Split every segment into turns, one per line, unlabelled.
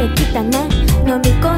ってきたね飲み込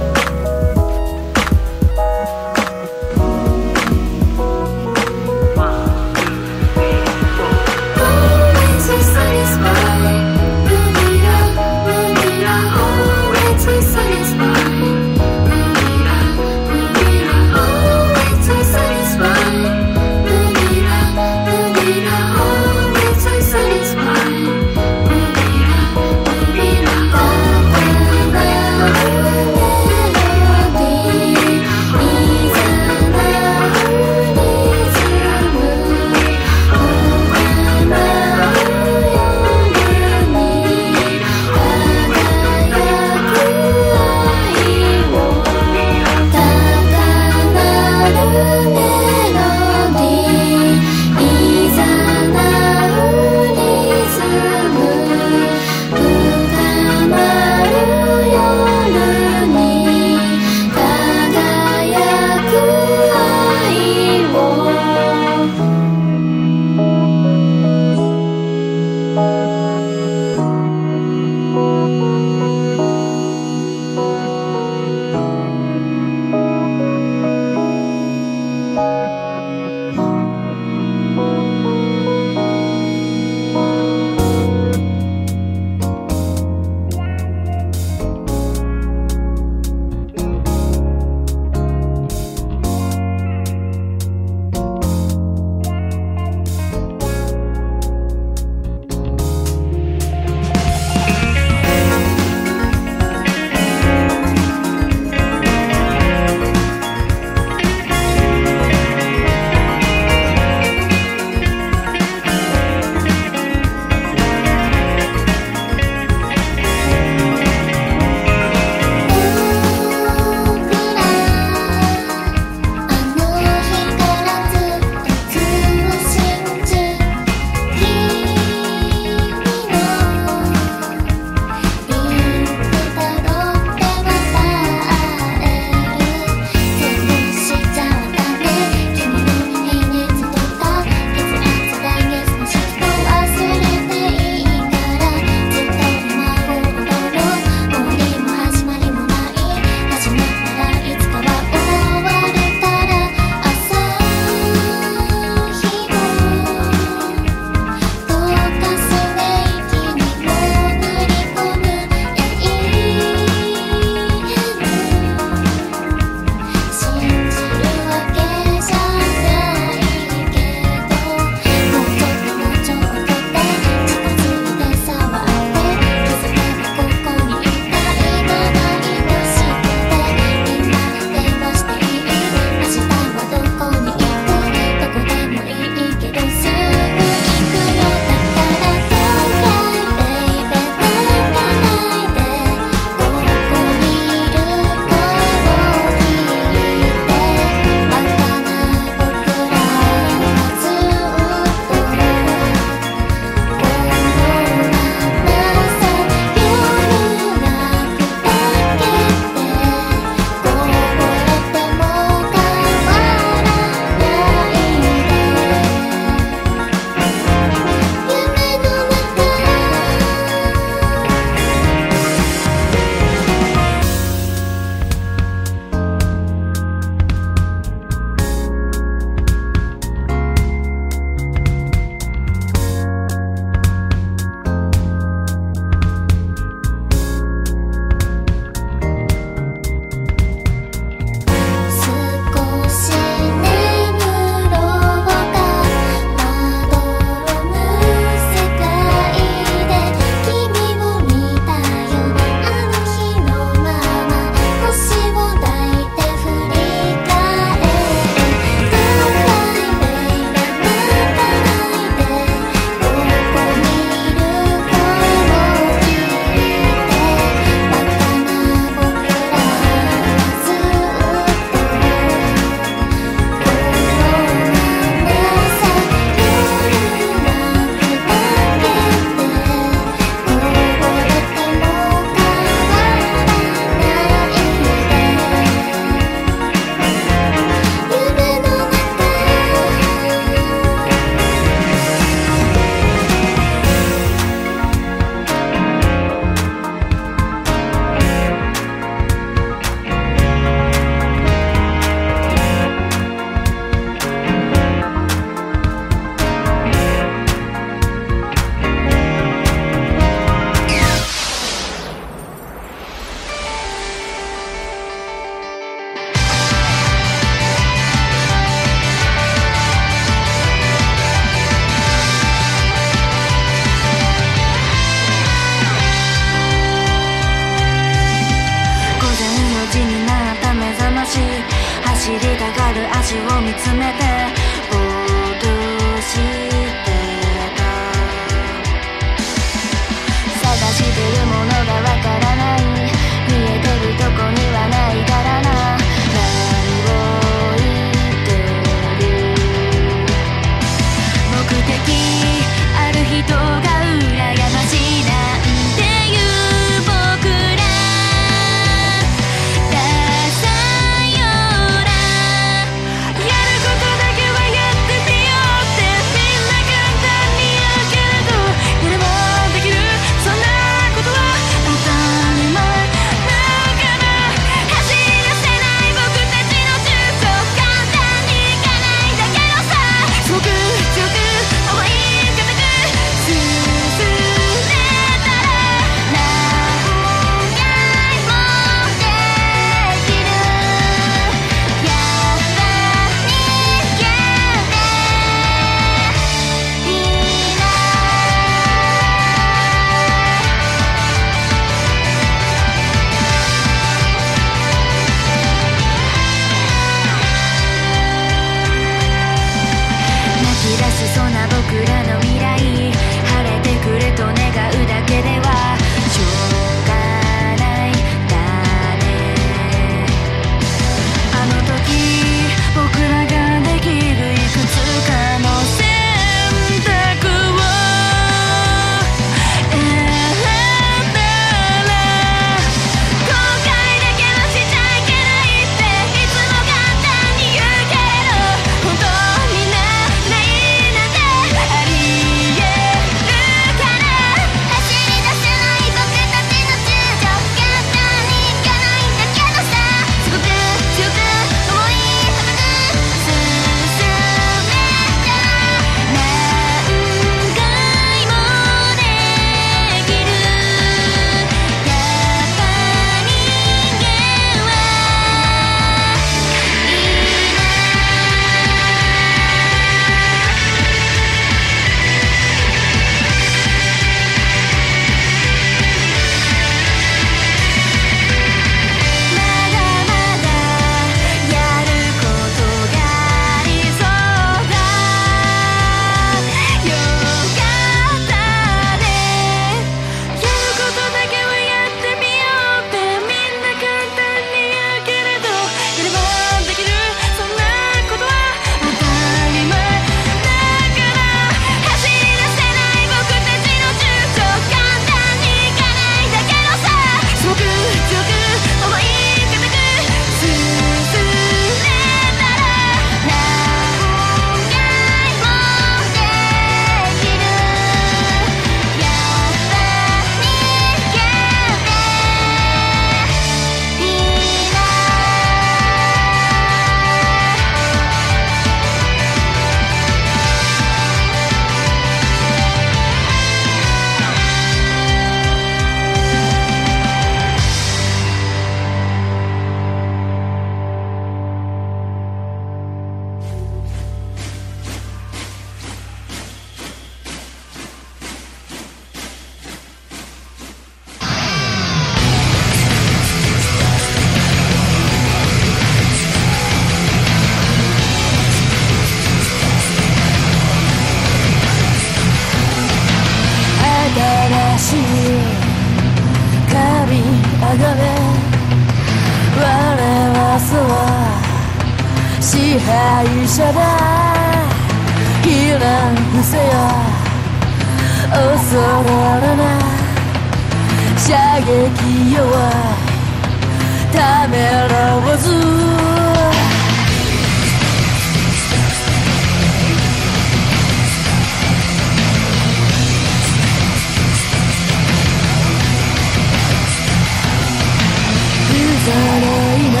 それな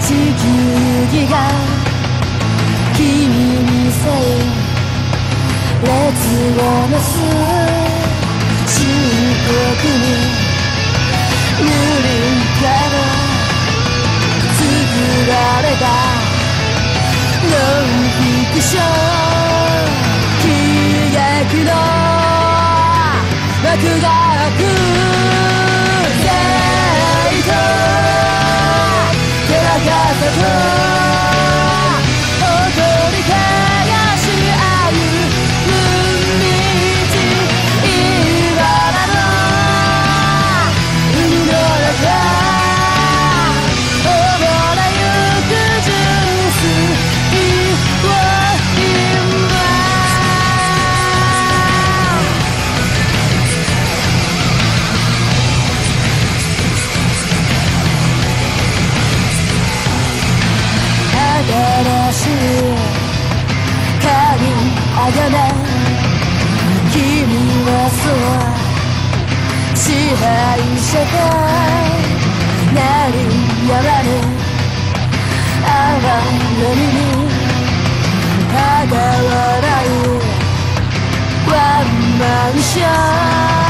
地球儀が君にせ列をなす深刻に無理から作られたノンフィクション契約の枠が
敗者がなりやまぬ哀れみにただ笑うワンマンショー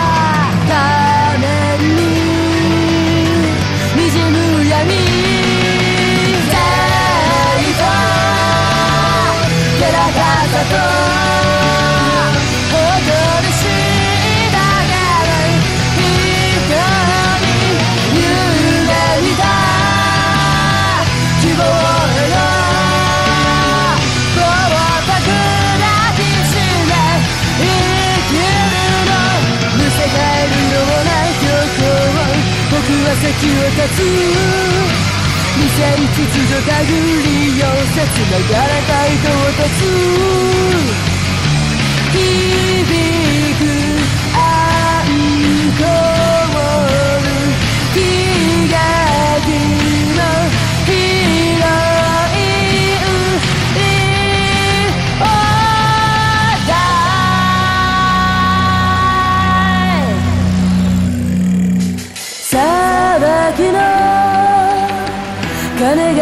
地を立つ。る秩序手繰り寄せ繋がれた糸を断つ。響く愛黒。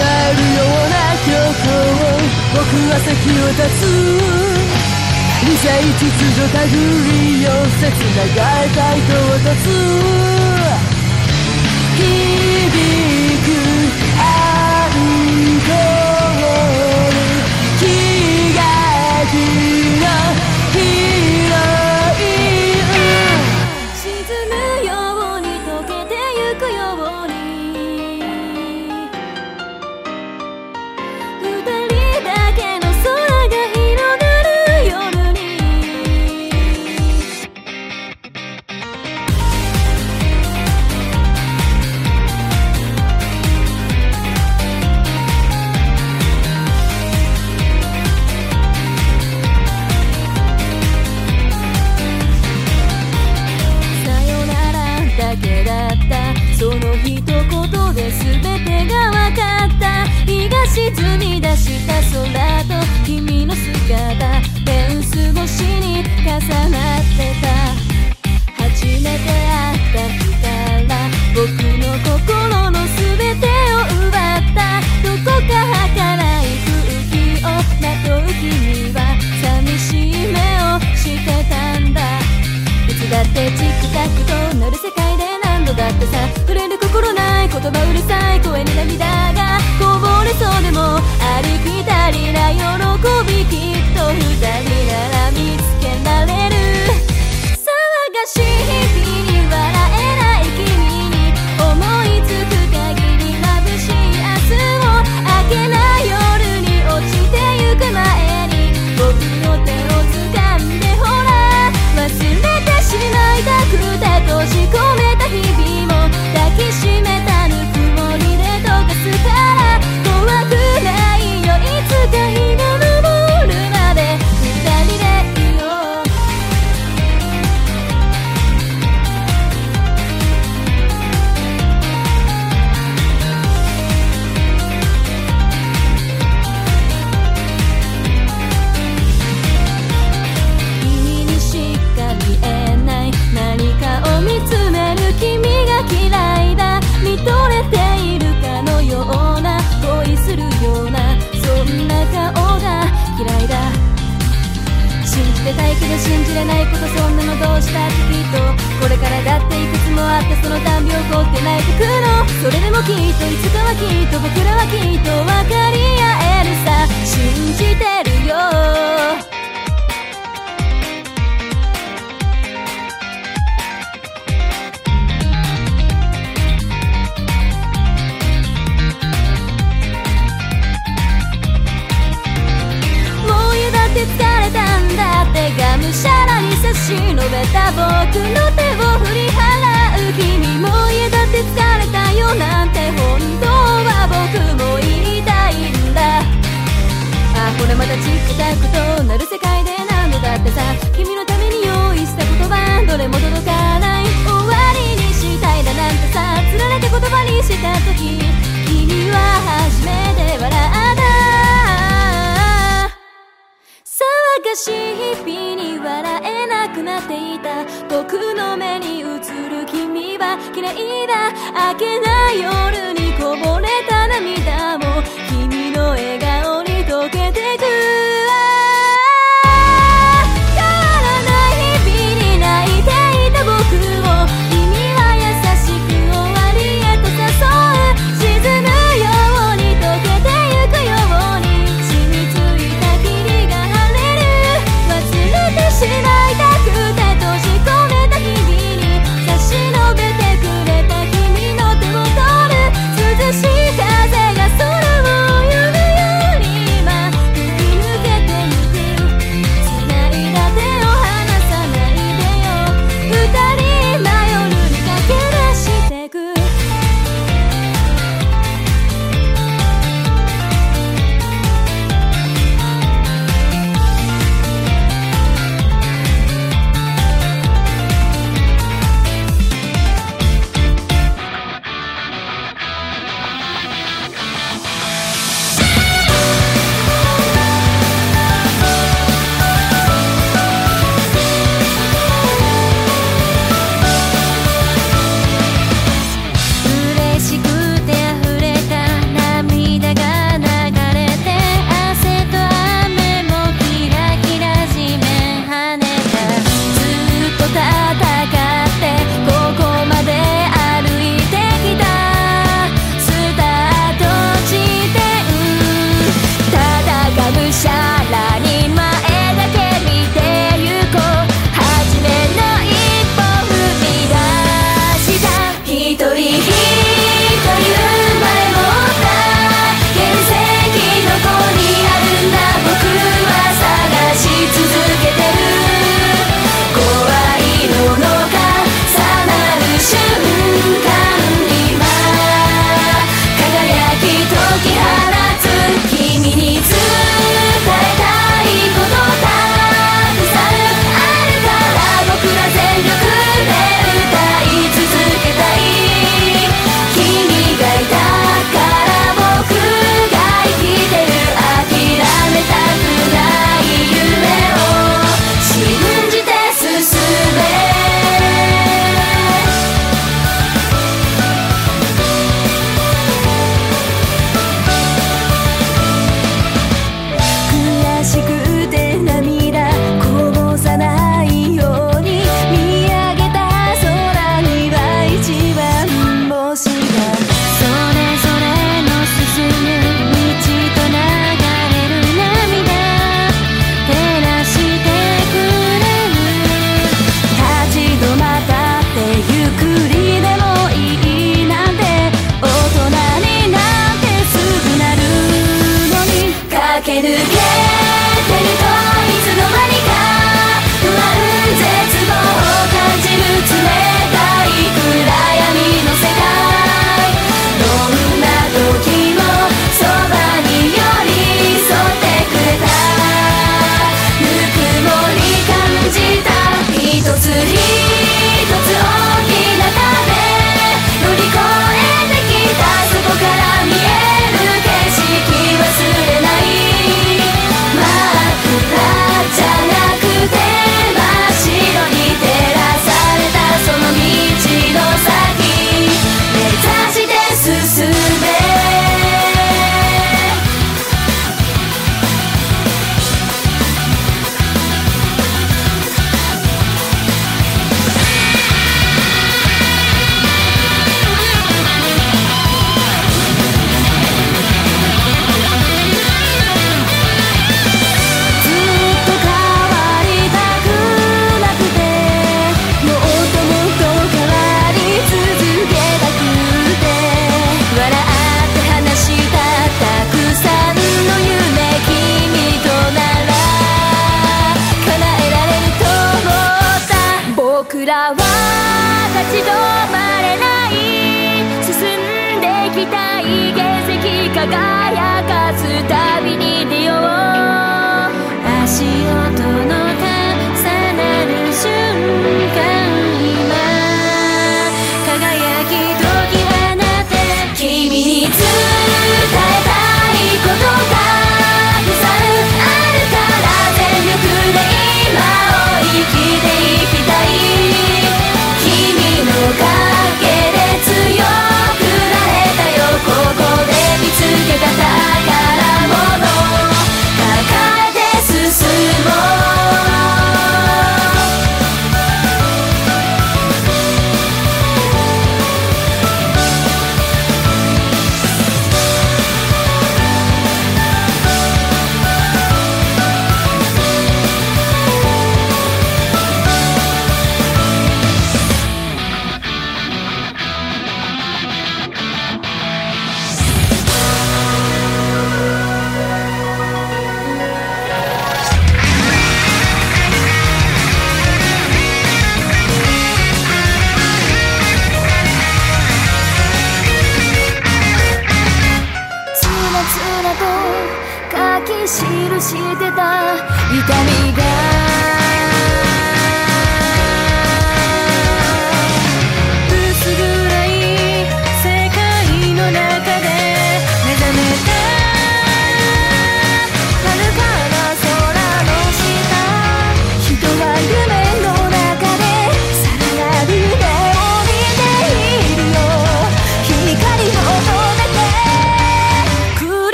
えるような恐を僕は先を立つ理者秩序手繰り寄せつながれたい
と。私達響く愛と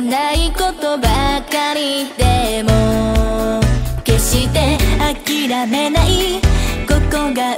ないことばかりでも決して諦めない。ここが